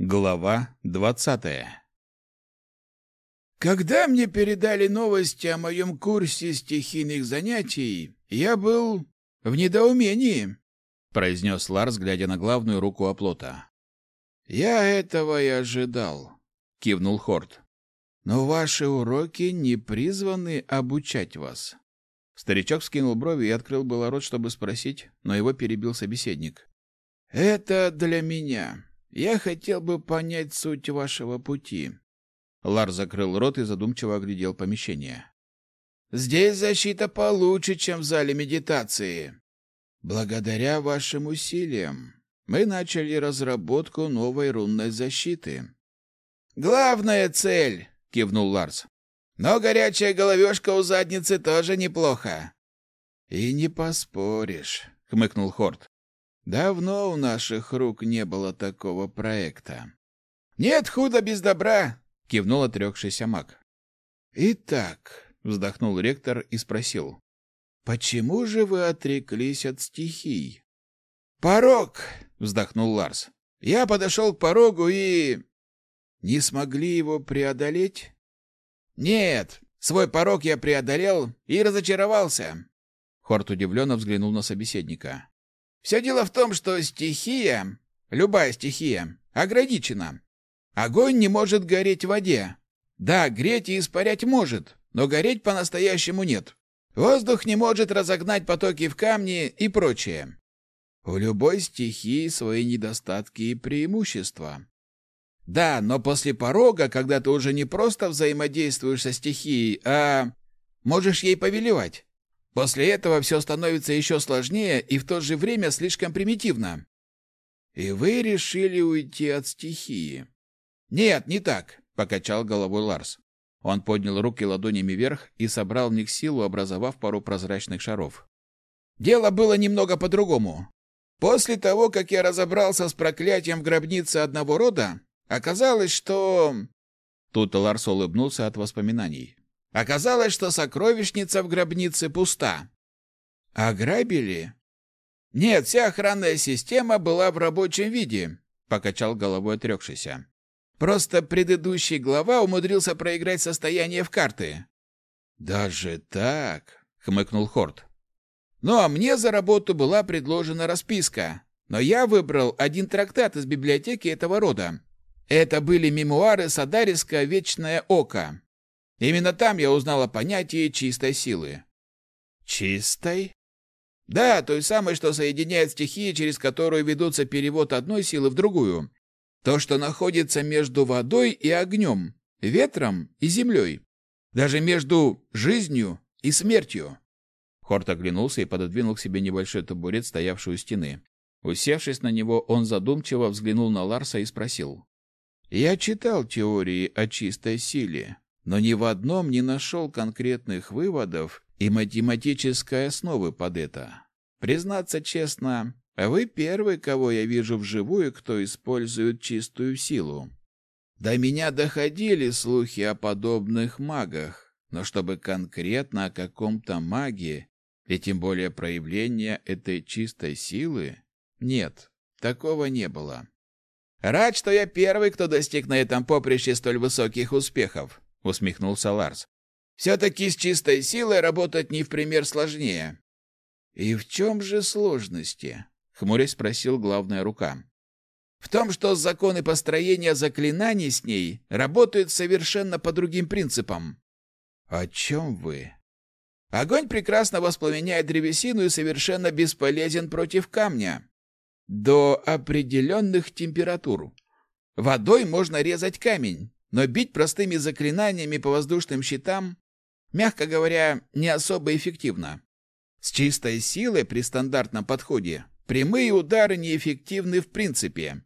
Глава двадцатая Когда мне передали новости о моем курсе стихийных занятий, я был в недоумении, произнес Ларс, глядя на главную руку оплота. Я этого и ожидал, кивнул Хорт. Но ваши уроки не призваны обучать вас. Старичок скинул брови и открыл было рот, чтобы спросить, но его перебил собеседник. Это для меня. Я хотел бы понять суть вашего пути. Лар закрыл рот и задумчиво оглядел помещение. Здесь защита получше, чем в зале медитации. Благодаря вашим усилиям мы начали разработку новой рунной защиты. Главная цель, кивнул Ларс. Но горячая головешка у задницы тоже неплохо. И не поспоришь, хмыкнул Хорт. Давно у наших рук не было такого проекта. Нет худа без добра, кивнул отрекшийся маг. Итак, вздохнул ректор и спросил: Почему же вы отреклись от стихий? Порог, вздохнул Ларс. Я подошел к порогу и не смогли его преодолеть? Нет, свой порог я преодолел и разочаровался. Хорт удивленно взглянул на собеседника. Все дело в том, что стихия, любая стихия, ограничена. Огонь не может гореть в воде. Да, греть и испарять может, но гореть по-настоящему нет. Воздух не может разогнать потоки в камни и прочее. У любой стихии свои недостатки и преимущества. Да, но после порога, когда ты уже не просто взаимодействуешь со стихией, а можешь ей повелевать. После этого все становится еще сложнее и в то же время слишком примитивно. И вы решили уйти от стихии. Нет, не так, покачал головой Ларс. Он поднял руки ладонями вверх и собрал в них силу, образовав пару прозрачных шаров. Дело было немного по-другому. После того, как я разобрался с проклятием в гробнице одного рода, оказалось, что Тут Ларс улыбнулся от воспоминаний. Оказалось, что сокровищница в гробнице пуста. Ограбили? Нет, вся охранная система была в рабочем виде, покачал головой отрекшийся. Просто предыдущий глава умудрился проиграть состояние в карты. Даже так, хмыкнул Хорт. Ну а мне за работу была предложена расписка, но я выбрал один трактат из библиотеки этого рода. Это были мемуары Садариска Вечное око. Именно там я узнал о понятии чистой силы. Чистой? Да, той самой, что соединяет стихии, через которую ведутся перевод одной силы в другую. То, что находится между водой и огнем, ветром и землей. Даже между жизнью и смертью. Хорт оглянулся и пододвинул к себе небольшой табурет, стоявший у стены. Усевшись на него, он задумчиво взглянул на Ларса и спросил. «Я читал теории о чистой силе но ни в одном не нашел конкретных выводов и математической основы под это. Признаться честно, вы первый, кого я вижу вживую, кто использует чистую силу. До меня доходили слухи о подобных магах, но чтобы конкретно о каком-то маге, и тем более проявления этой чистой силы, нет, такого не было. Рад, что я первый, кто достиг на этом поприще столь высоких успехов усмехнулся Ларс. Все-таки с чистой силой работать не в пример сложнее. И в чем же сложности? хмурясь спросил главная рука. В том, что законы построения заклинаний с ней работают совершенно по другим принципам. О чем вы? Огонь прекрасно воспламеняет древесину и совершенно бесполезен против камня. До определенных температур. Водой можно резать камень, но бить простыми заклинаниями по воздушным щитам, мягко говоря, не особо эффективно. С чистой силой при стандартном подходе прямые удары неэффективны в принципе,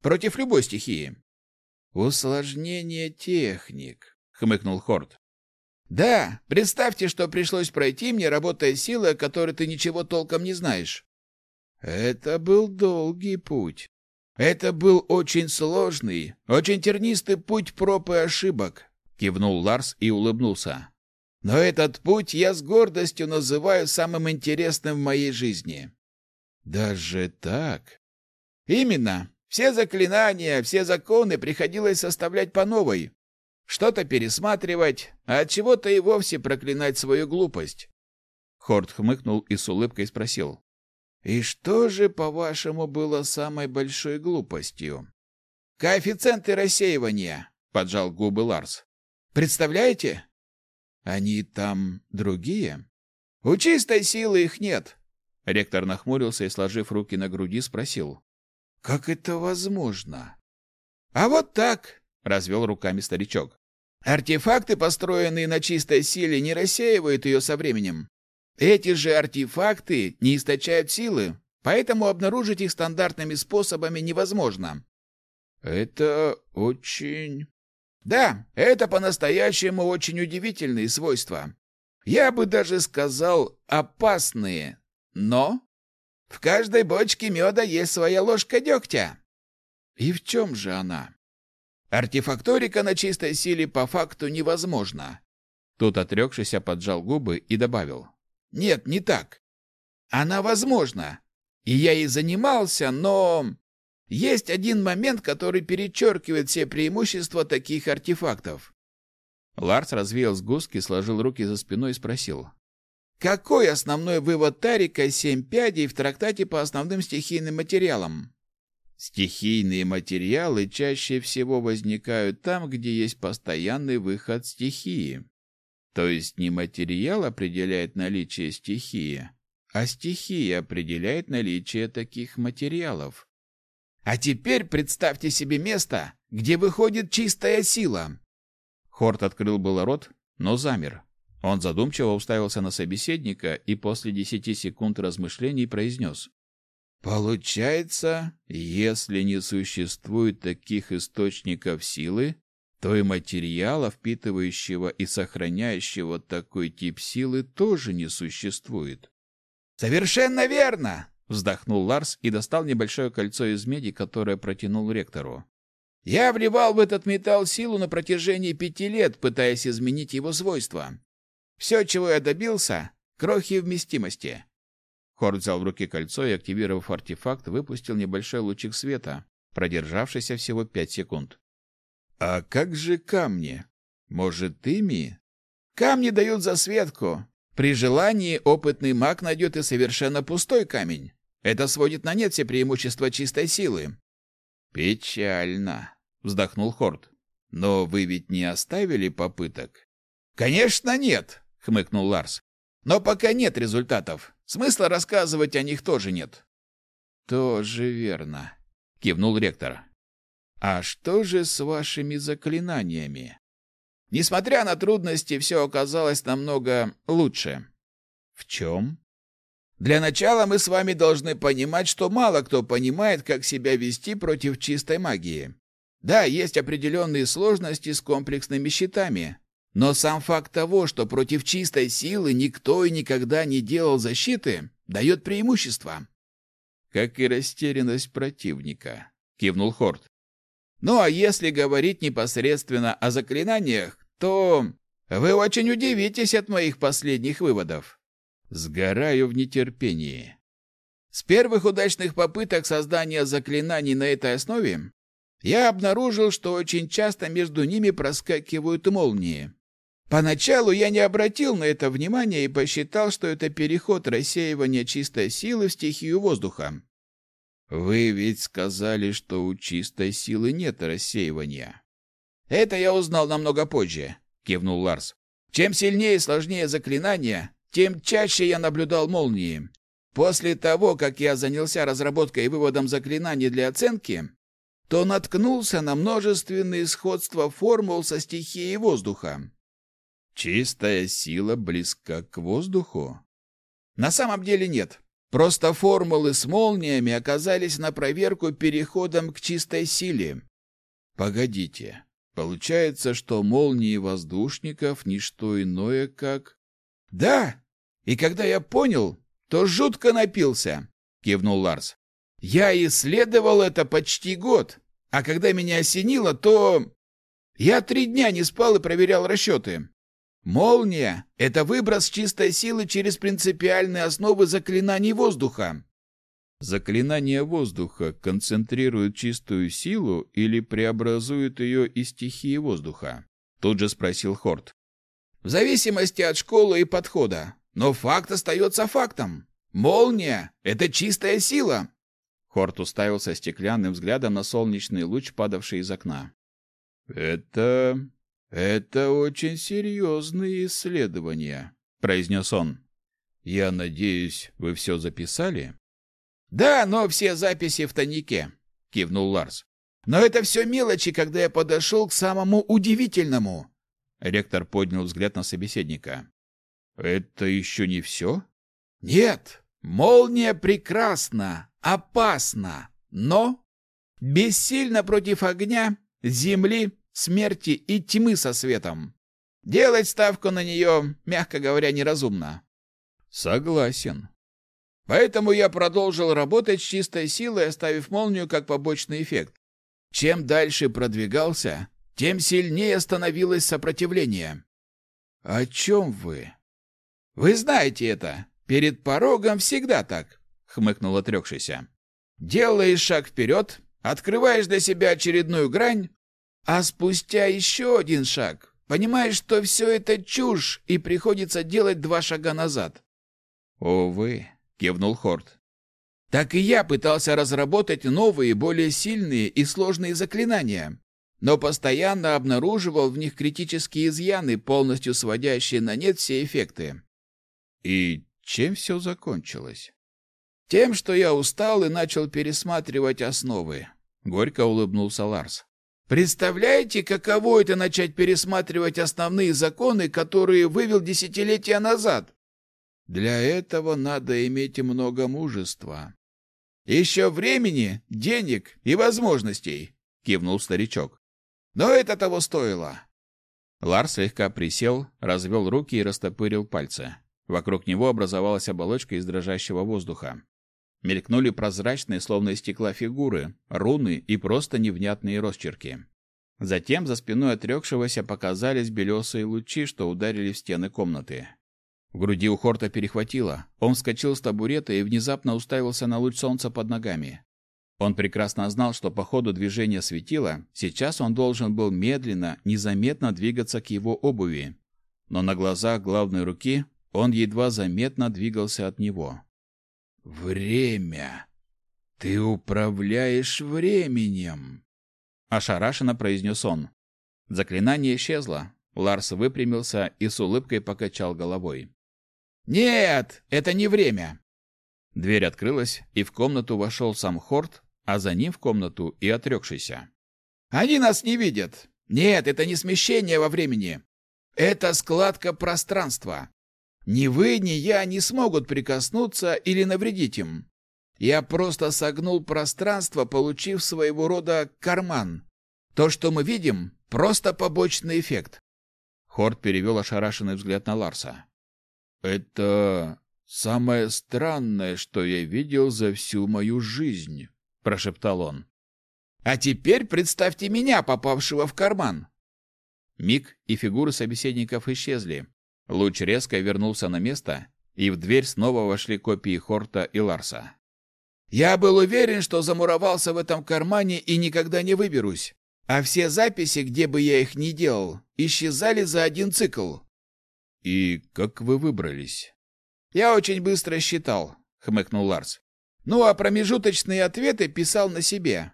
против любой стихии. Усложнение техник, хмыкнул Хорд. Да, представьте, что пришлось пройти мне, работая силой, о которой ты ничего толком не знаешь. Это был долгий путь. Это был очень сложный, очень тернистый путь проб и ошибок, кивнул Ларс и улыбнулся. Но этот путь я с гордостью называю самым интересным в моей жизни. Даже так? Именно. Все заклинания, все законы приходилось составлять по новой. Что-то пересматривать, а от чего-то и вовсе проклинать свою глупость. Хорд хмыкнул и с улыбкой спросил. И что же, по-вашему, было самой большой глупостью? Коэффициенты рассеивания, поджал губы Ларс. Представляете? Они там другие? У чистой силы их нет. Ректор нахмурился и, сложив руки на груди, спросил. Как это возможно? А вот так, развел руками старичок. Артефакты, построенные на чистой силе, не рассеивают ее со временем. Эти же артефакты не источают силы, поэтому обнаружить их стандартными способами невозможно. Это очень Да, это по-настоящему очень удивительные свойства. Я бы даже сказал опасные. Но в каждой бочке меда есть своя ложка дегтя. И в чем же она? Артефакторика на чистой силе по факту невозможна. Тут отрекшийся поджал губы и добавил. Нет, не так. Она возможна. И я и занимался, но... Есть один момент, который перечеркивает все преимущества таких артефактов. Ларс развеял сгустки, сложил руки за спиной и спросил. Какой основной вывод Тарика «Семь пядей» в трактате по основным стихийным материалам? Стихийные материалы чаще всего возникают там, где есть постоянный выход стихии. То есть не материал определяет наличие стихии, а стихия определяет наличие таких материалов. А теперь представьте себе место, где выходит чистая сила. Хорт открыл было рот, но замер. Он задумчиво уставился на собеседника и после десяти секунд размышлений произнес. Получается, если не существует таких источников силы, то и материала, впитывающего и сохраняющего такой тип силы, тоже не существует. Совершенно верно, вздохнул Ларс и достал небольшое кольцо из меди, которое протянул ректору. Я вливал в этот металл силу на протяжении пяти лет, пытаясь изменить его свойства. Все, чего я добился, крохи вместимости. Хорд взял в руки кольцо и, активировав артефакт, выпустил небольшой лучик света, продержавшийся всего пять секунд. А как же камни? Может, ими? Камни дают засветку. При желании опытный маг найдет и совершенно пустой камень. Это сводит на нет все преимущества чистой силы. Печально, вздохнул Хорд. Но вы ведь не оставили попыток? Конечно, нет, хмыкнул Ларс. Но пока нет результатов. Смысла рассказывать о них тоже нет. Тоже верно, кивнул ректор. А что же с вашими заклинаниями? Несмотря на трудности, все оказалось намного лучше. В чем? Для начала мы с вами должны понимать, что мало кто понимает, как себя вести против чистой магии. Да, есть определенные сложности с комплексными щитами, но сам факт того, что против чистой силы никто и никогда не делал защиты, дает преимущество. Как и растерянность противника, кивнул Хорт. Ну а если говорить непосредственно о заклинаниях, то вы очень удивитесь от моих последних выводов. Сгораю в нетерпении. С первых удачных попыток создания заклинаний на этой основе я обнаружил, что очень часто между ними проскакивают молнии. Поначалу я не обратил на это внимания и посчитал, что это переход рассеивания чистой силы в стихию воздуха. Вы ведь сказали, что у чистой силы нет рассеивания. Это я узнал намного позже, кивнул Ларс. Чем сильнее и сложнее заклинание, тем чаще я наблюдал молнии. После того, как я занялся разработкой и выводом заклинаний для оценки, то наткнулся на множественные сходства формул со стихией воздуха. Чистая сила близка к воздуху? На самом деле нет. Просто формулы с молниями оказались на проверку переходом к чистой силе. Погодите. Получается, что молнии воздушников не что иное, как Да. И когда я понял, то жутко напился, кивнул Ларс. Я исследовал это почти год, а когда меня осенило, то я три дня не спал и проверял расчеты. Молния — это выброс чистой силы через принципиальные основы заклинаний воздуха. Заклинание воздуха концентрирует чистую силу или преобразует ее из стихии воздуха? Тут же спросил Хорт. В зависимости от школы и подхода. Но факт остается фактом. Молния — это чистая сила. Хорт уставился стеклянным взглядом на солнечный луч, падавший из окна. «Это... это очень серьезные исследования», — произнес он. «Я надеюсь, вы все записали?» «Да, но все записи в тайнике», — кивнул Ларс. «Но это все мелочи, когда я подошел к самому удивительному». Ректор поднял взгляд на собеседника. «Это еще не все?» «Нет, молния прекрасна, опасна, но бессильна против огня, земли, смерти и тьмы со светом. Делать ставку на нее, мягко говоря, неразумно». «Согласен», Поэтому я продолжил работать с чистой силой, оставив молнию как побочный эффект. Чем дальше продвигался, тем сильнее становилось сопротивление. О чем вы? Вы знаете это. Перед порогом всегда так, хмыкнул отрекшийся. Делаешь шаг вперед, открываешь для себя очередную грань, а спустя еще один шаг понимаешь, что все это чушь, и приходится делать два шага назад. Увы, кивнул Хорт. Так и я пытался разработать новые, более сильные и сложные заклинания, но постоянно обнаруживал в них критические изъяны, полностью сводящие на нет все эффекты. И чем все закончилось? Тем, что я устал и начал пересматривать основы. Горько улыбнулся Ларс. Представляете, каково это начать пересматривать основные законы, которые вывел десятилетия назад? Для этого надо иметь много мужества. Еще времени, денег и возможностей, кивнул старичок. Но это того стоило. Ларс слегка присел, развел руки и растопырил пальцы. Вокруг него образовалась оболочка из дрожащего воздуха. Мелькнули прозрачные, словно из стекла фигуры, руны и просто невнятные росчерки. Затем за спиной отрекшегося показались белесые лучи, что ударили в стены комнаты. В груди у Хорта перехватило. Он вскочил с табурета и внезапно уставился на луч солнца под ногами. Он прекрасно знал, что по ходу движения светила сейчас он должен был медленно, незаметно двигаться к его обуви. Но на глазах главной руки он едва заметно двигался от него. «Время! Ты управляешь временем!» Ошарашенно произнес он. Заклинание исчезло. Ларс выпрямился и с улыбкой покачал головой. Нет, это не время. Дверь открылась, и в комнату вошел сам Хорт, а за ним в комнату и отрекшийся. Они нас не видят. Нет, это не смещение во времени. Это складка пространства. Ни вы, ни я не смогут прикоснуться или навредить им. Я просто согнул пространство, получив своего рода карман. То, что мы видим, просто побочный эффект. Хорт перевел ошарашенный взгляд на Ларса. Это самое странное, что я видел за всю мою жизнь, прошептал он. А теперь представьте меня, попавшего в карман. Миг и фигуры собеседников исчезли. Луч резко вернулся на место, и в дверь снова вошли копии Хорта и Ларса. Я был уверен, что замуровался в этом кармане и никогда не выберусь. А все записи, где бы я их ни делал, исчезали за один цикл. И как вы выбрались? Я очень быстро считал, хмыкнул Ларс. Ну а промежуточные ответы писал на себе.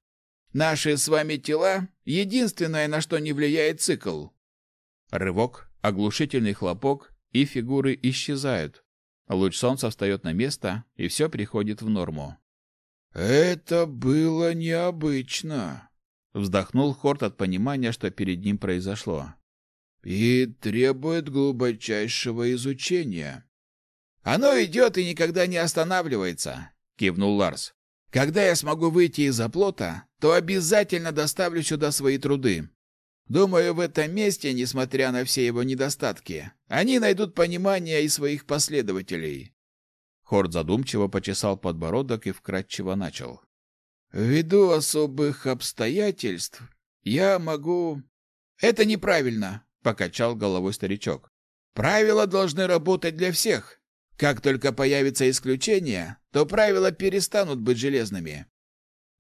Наши с вами тела единственное, на что не влияет цикл. Рывок, оглушительный хлопок, и фигуры исчезают. Луч солнца встает на место, и все приходит в норму. Это было необычно, вздохнул Хорт от понимания, что перед ним произошло и требует глубочайшего изучения. Оно идет и никогда не останавливается, кивнул Ларс. Когда я смогу выйти из оплота, то обязательно доставлю сюда свои труды. Думаю, в этом месте, несмотря на все его недостатки, они найдут понимание и своих последователей. Хорд задумчиво почесал подбородок и вкратчиво начал. Ввиду особых обстоятельств я могу Это неправильно, покачал головой старичок. Правила должны работать для всех. Как только появится исключение, то правила перестанут быть железными.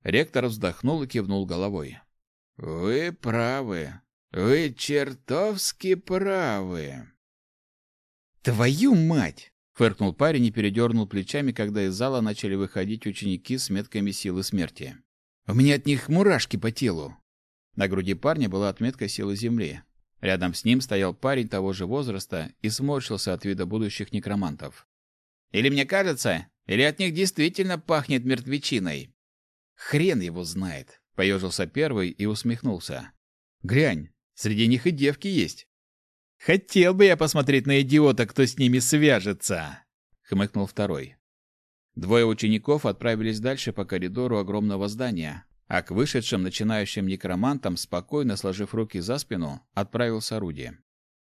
Ректор вздохнул и кивнул головой. Вы правы. Вы чертовски правы. Твою мать! фыркнул парень и передернул плечами, когда из зала начали выходить ученики с метками силы смерти. У меня от них мурашки по телу. На груди парня была отметка силы земли. Рядом с ним стоял парень того же возраста и сморщился от вида будущих некромантов. Или мне кажется, или от них действительно пахнет мертвечиной. Хрен его знает, поежился первый и усмехнулся. Грянь, среди них и девки есть. Хотел бы я посмотреть на идиота, кто с ними свяжется, хмыкнул второй. Двое учеников отправились дальше по коридору огромного здания, а к вышедшим начинающим некромантам, спокойно сложив руки за спину, отправился Руди.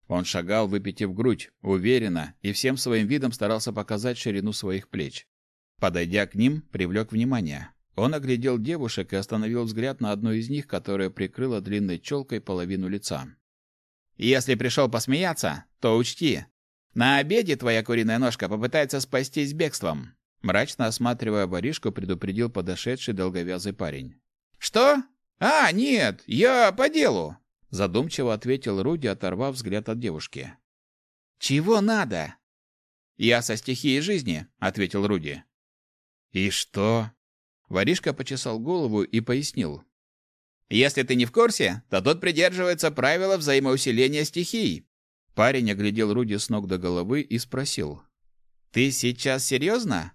Он шагал, выпитив грудь, уверенно, и всем своим видом старался показать ширину своих плеч. Подойдя к ним, привлек внимание. Он оглядел девушек и остановил взгляд на одной из них, которая прикрыла длинной челкой половину лица. «Если пришел посмеяться, то учти. На обеде твоя куриная ножка попытается спастись бегством», мрачно осматривая воришку, предупредил подошедший долговязый парень. «Что? А, нет, я по делу!» Задумчиво ответил Руди, оторвав взгляд от девушки. «Чего надо?» «Я со стихией жизни», — ответил Руди. «И что?» Воришка почесал голову и пояснил. «Если ты не в курсе, то тот придерживается правила взаимоусиления стихий». Парень оглядел Руди с ног до головы и спросил. «Ты сейчас серьезно?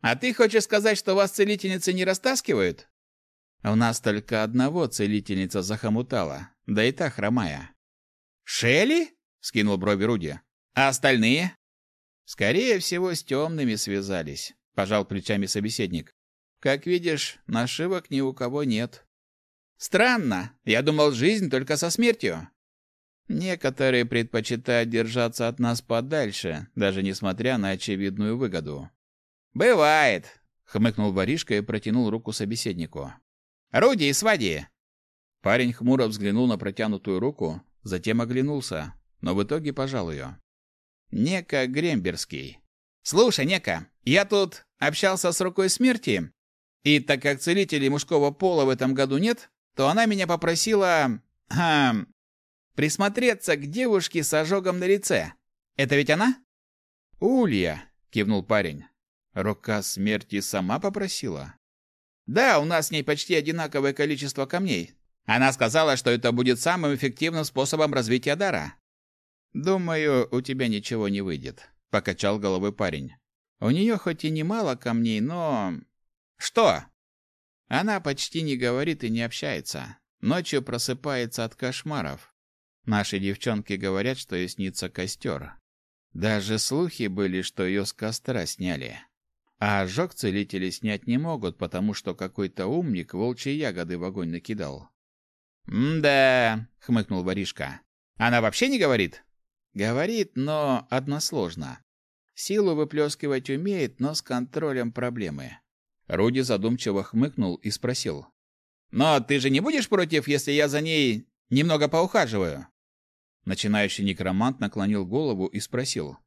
А ты хочешь сказать, что вас целительницы не растаскивают?» У нас только одного целительница захомутала, да и та хромая. «Шелли?» — скинул брови Руди. «А остальные?» «Скорее всего, с темными связались», — пожал плечами собеседник. «Как видишь, нашивок ни у кого нет». «Странно. Я думал, жизнь только со смертью». Некоторые предпочитают держаться от нас подальше, даже несмотря на очевидную выгоду. «Бывает», — хмыкнул воришка и протянул руку собеседнику. Руди и Свади!» Парень хмуро взглянул на протянутую руку, затем оглянулся, но в итоге пожал ее. «Нека Гремберский. Слушай, Нека, я тут общался с рукой смерти, и так как целителей мужского пола в этом году нет, то она меня попросила... Хм, присмотреться к девушке с ожогом на лице. Это ведь она?» «Улья», — кивнул парень. «Рука смерти сама попросила?» Да, у нас с ней почти одинаковое количество камней. Она сказала, что это будет самым эффективным способом развития дара. Думаю, у тебя ничего не выйдет, покачал головой парень. У нее хоть и немало камней, но Что? Она почти не говорит и не общается. Ночью просыпается от кошмаров. Наши девчонки говорят, что ей снится костер. Даже слухи были, что ее с костра сняли. А ожог целители снять не могут, потому что какой-то умник волчьи ягоды в огонь накидал. «М-да», — хмыкнул воришка. «Она вообще не говорит?» «Говорит, но односложно. Силу выплескивать умеет, но с контролем проблемы». Руди задумчиво хмыкнул и спросил. «Но ты же не будешь против, если я за ней немного поухаживаю?» Начинающий некромант наклонил голову и спросил.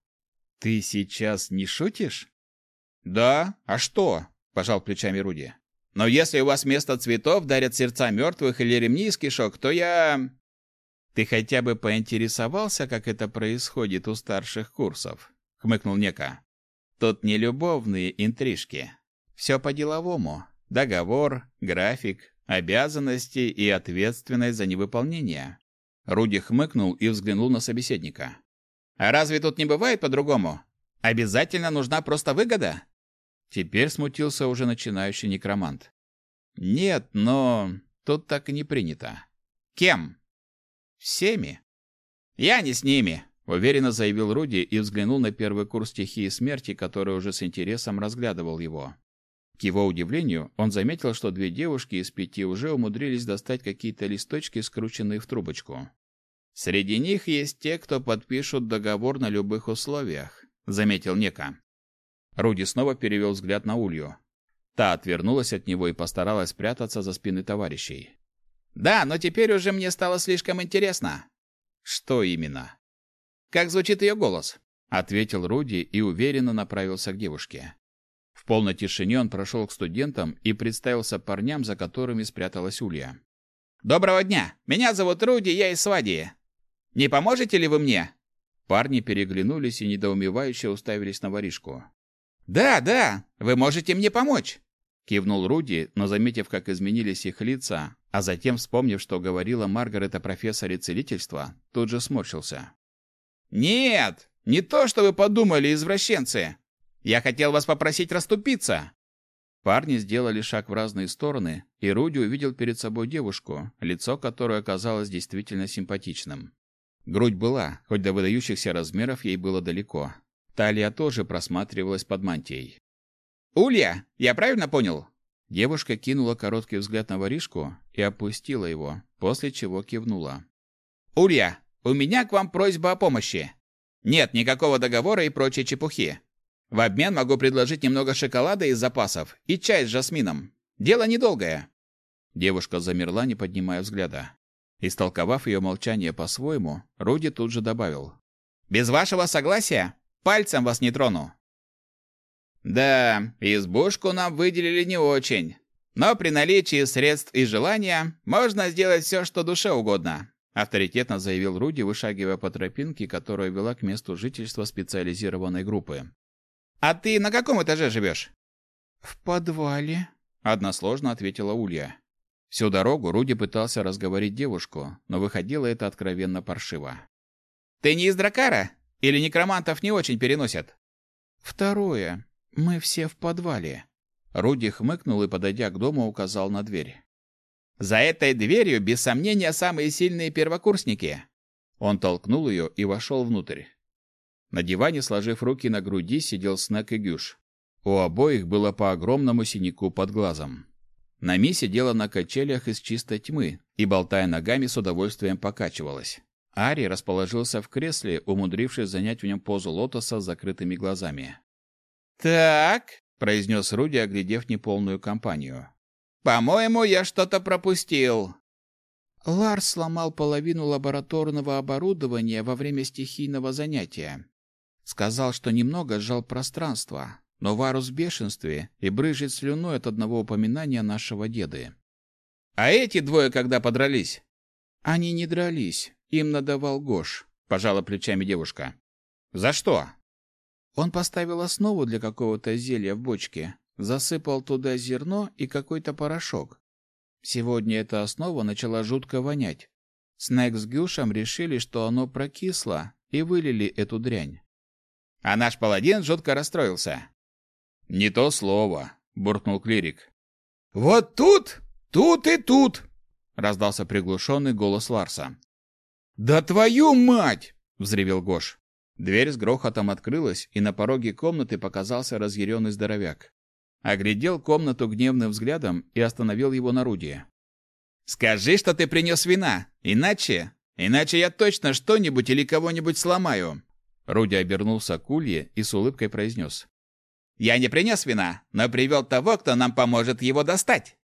«Ты сейчас не шутишь?» Да, а что? пожал плечами Руди. Но если у вас вместо цветов дарят сердца мертвых или ремни из кишок, то я Ты хотя бы поинтересовался, как это происходит у старших курсов? хмыкнул Нека. Тут не любовные интрижки. Все по-деловому. Договор, график, обязанности и ответственность за невыполнение. Руди хмыкнул и взглянул на собеседника. А разве тут не бывает по-другому? Обязательно нужна просто выгода? Теперь смутился уже начинающий некромант. Нет, но тут так и не принято. Кем? Всеми. Я не с ними, уверенно заявил Руди и взглянул на первый курс стихии смерти, который уже с интересом разглядывал его. Его удивлению, он заметил, что две девушки из пяти уже умудрились достать какие-то листочки, скрученные в трубочку. Среди них есть те, кто подпишут договор на любых условиях, заметил Нека. Руди снова перевел взгляд на Улью. Та отвернулась от него и постаралась спрятаться за спины товарищей. «Да, но теперь уже мне стало слишком интересно». «Что именно?» «Как звучит ее голос? ответил Руди и уверенно направился к девушке. В полной тишине он прошел к студентам и представился парням, за которыми спряталась Улья. Доброго дня. Меня зовут Руди, я из Свадии. Не поможете ли вы мне? Парни переглянулись и недоумевающе уставились на воришку. Да, да, вы можете мне помочь. Кивнул Руди, но заметив, как изменились их лица, а затем вспомнив, что говорила Маргарет о профессоре целительства, тут же сморщился. «Нет, не то, что вы подумали, извращенцы. Я хотел вас попросить расступиться. Парни сделали шаг в разные стороны, и Руди увидел перед собой девушку, лицо которой оказалось действительно симпатичным. Грудь была, хоть до выдающихся размеров ей было далеко. Талия тоже просматривалась под мантией. «Улья, я правильно понял?» Девушка кинула короткий взгляд на воришку и опустила его, после чего кивнула. «Улья, у меня к вам просьба о помощи. Нет никакого договора и прочей чепухи. В обмен могу предложить немного шоколада из запасов и чай с жасмином. Дело недолгое. Девушка замерла, не поднимая взгляда. Истолковав ее молчание по-своему, Руди тут же добавил: "Без вашего согласия пальцем вас не трону". Да, избушку нам выделили не очень, но при наличии средств и желания можно сделать все, что душе угодно, авторитетно заявил Руди, вышагивая по тропинке, которая вела к месту жительства специализированной группы. А ты на каком этаже живешь?» «В подвале», — односложно ответила Улья. Всю дорогу Руди пытался разговорить девушку, но выходило это откровенно паршиво. «Ты не из Дракара? Или некромантов не очень переносят?» «Второе. Мы все в подвале». Руди хмыкнул и, подойдя к дому, указал на дверь. «За этой дверью, без сомнения, самые сильные первокурсники». Он толкнул ее и вошел внутрь. На диване, сложив руки на груди, сидел Снэк и Гюш. У обоих было по огромному синяку под глазом. Нами сидела на качелях из чистой тьмы и, болтая ногами, с удовольствием покачивалась. Ари расположился в кресле, умудрившись занять в нем позу лотоса с закрытыми глазами. «Так», — произнес Руди, оглядев неполную компанию. «По-моему, я что-то пропустил». Ларс сломал половину лабораторного оборудования во время стихийного занятия. Сказал, что немного сжал пространство, но Варус в бешенстве и брызжет слюной от одного упоминания нашего деда. А эти двое когда подрались? Они не дрались, им надавал Гош, пожала плечами девушка. За что? Он поставил основу для какого-то зелья в бочке, засыпал туда зерно и какой-то порошок. Сегодня эта основа начала жутко вонять. Снэк с Гюшем решили, что оно прокисло, и вылили эту дрянь. А наш паладин жутко расстроился. Не то слово, буркнул клирик. Вот тут, тут и тут, раздался приглушенный голос Ларса. Да твою мать, взревел Гош. Дверь с грохотом открылась, и на пороге комнаты показался разъяренный здоровяк. Оглядел комнату гневным взглядом и остановил его на Руди. «Скажи, что ты принес вина, иначе... Иначе я точно что-нибудь или кого-нибудь сломаю. Руди обернулся к Улье и с улыбкой произнес. «Я не принес вина, но привел того, кто нам поможет его достать».